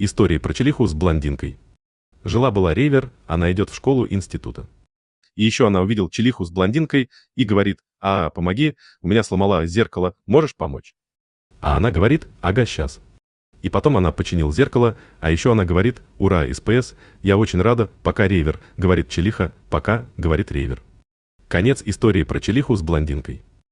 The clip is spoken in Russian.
История про челиху с блондинкой. Жила-была ревер, она идет в школу института. И еще она увидел челиху с блондинкой и говорит, «А, помоги, у меня сломала зеркало, можешь помочь?» А она говорит, «Ага, сейчас». И потом она починил зеркало, а еще она говорит, «Ура, СПС, я очень рада, пока ревер», говорит челиха, «Пока», говорит ревер. Конец истории про челиху с блондинкой.